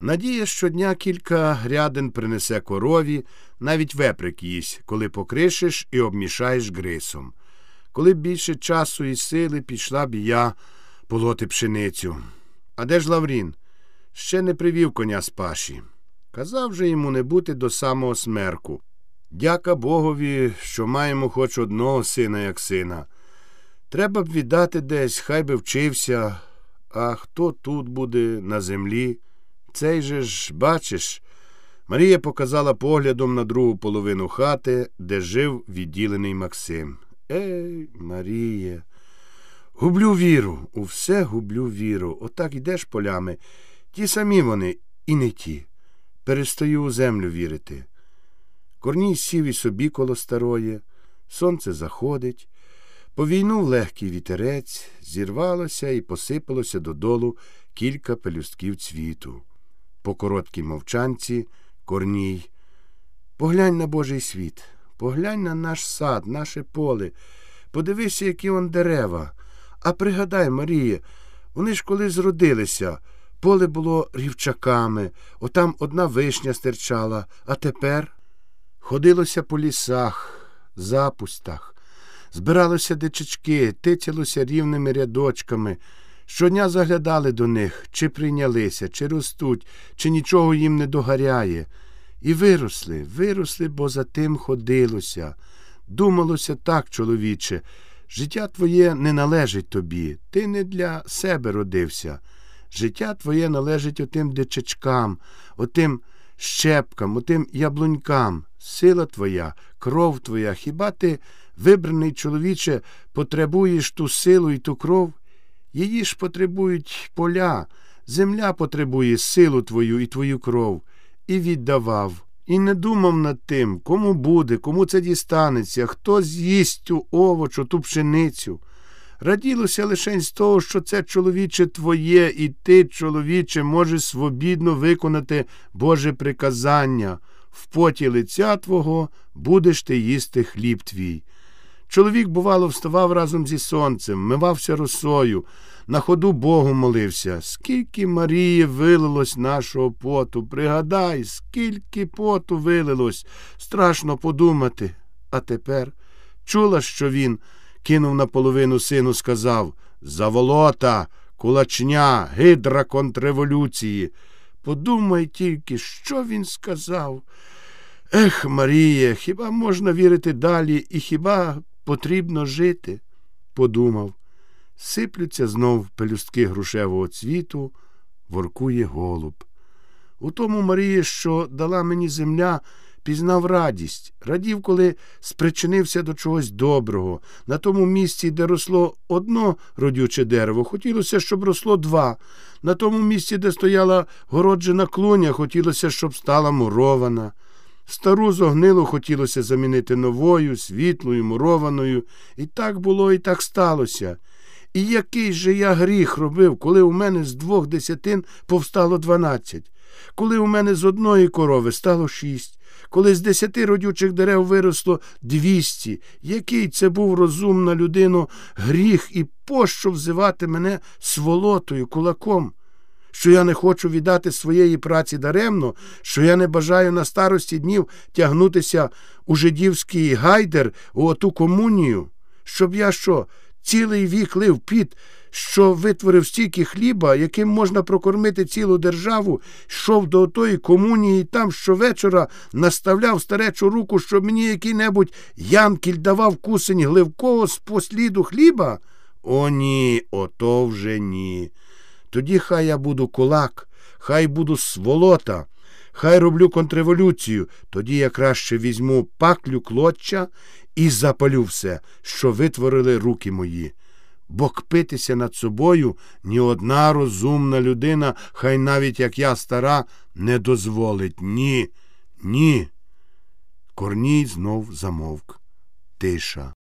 Надія щодня кілька грядин принесе корові, навіть веприк їсть, коли покришиш і обмішаєш грисом. Коли б більше часу і сили пішла б я полоти пшеницю. А де ж Лаврін? Ще не привів коня з паші. Казав же йому не бути до самого смерку. Дяка Богові, що маємо хоч одного сина, як сина. Треба б віддати десь, хай би вчився, а хто тут буде на землі? Цей же ж, бачиш, Марія показала поглядом на другу половину хати, де жив відділений Максим. Ей, Марія, гублю віру, у все гублю віру. Отак ідеш полями. Ті самі вони і не ті. Перестаю у землю вірити. Корній сів і собі коло старої, сонце заходить. Повійнув легкий вітерець, зірвалося і посипалося додолу кілька пелюстків цвіту. По короткій мовчанці корній. Поглянь на Божий світ, поглянь на наш сад, наше поле, подивися, які он дерева. А пригадай, Марія, вони ж коли зродилися, поле було рівчаками, отам одна вишня стирчала, а тепер ходилося по лісах, запустах, збиралося дичечки, тицялося рівними рядочками. Щодня заглядали до них, чи прийнялися, чи ростуть, чи нічого їм не догаряє. І виросли, виросли, бо за тим ходилося. Думалося так, чоловіче. Життя твоє не належить тобі, ти не для себе родився. Життя твоє належить отим дичечкам, отим щепкам, отим яблунькам. Сила твоя, кров твоя. Хіба ти, вибраний чоловіче, потребуєш ту силу і ту кров? Її ж потребують поля, земля потребує силу твою і твою кров, і віддавав, і не думав над тим, кому буде, кому це дістанеться, хто з'їсть ту овочу, ту пшеницю. Раділося лише з того, що це чоловіче твоє, і ти, чоловіче, можеш свобідно виконати Боже приказання. В поті лиця твого будеш ти їсти хліб твій. Чоловік, бувало, вставав разом зі сонцем, мивався росою, на ходу Богу молився. Скільки Марії вилилось нашого поту, пригадай, скільки поту вилилось, страшно подумати. А тепер чула, що він кинув наполовину сину, сказав Заволота, кулачня, гидра контрреволюції. Подумай тільки, що він сказав. Ех, Марія, хіба можна вірити далі і хіба потрібно жити? Подумав. Сиплються знов пелюстки грушевого цвіту, воркує голуб. У тому Марія, що дала мені земля, пізнав радість, радів, коли спричинився до чогось доброго. На тому місці, де росло одно родюче дерево, хотілося, щоб росло два. На тому місці, де стояла городжена клуня, хотілося, щоб стала мурована. Стару зогнилу хотілося замінити новою, світлою, мурованою. І так було, і так сталося. І який же я гріх робив, коли у мене з двох десятин повстало дванадцять, коли у мене з одної корови стало шість, коли з десяти родючих дерев виросло двісті, який це був розумна людину гріх і пощо взивати мене сволотою, кулаком? Що я не хочу віддати своєї праці даремно, що я не бажаю на старості днів тягнутися у жидівський гайдер у оту комунію, щоб я що, цілий вік лив піт, що витворив стільки хліба, яким можна прокормити цілу державу, йшов до отої комунії там щовечора наставляв старечу руку, щоб мені який-небудь янкіль давав кусень гливкого з посліду хліба? О, ні, ото вже ні. Тоді хай я буду кулак, хай буду сволота, хай роблю контрреволюцію, тоді я краще візьму паклю клоччя і запалю все, що витворили руки мої. Бо кпитися над собою ні одна розумна людина, хай навіть як я стара, не дозволить. Ні, ні. Корній знов замовк. Тиша.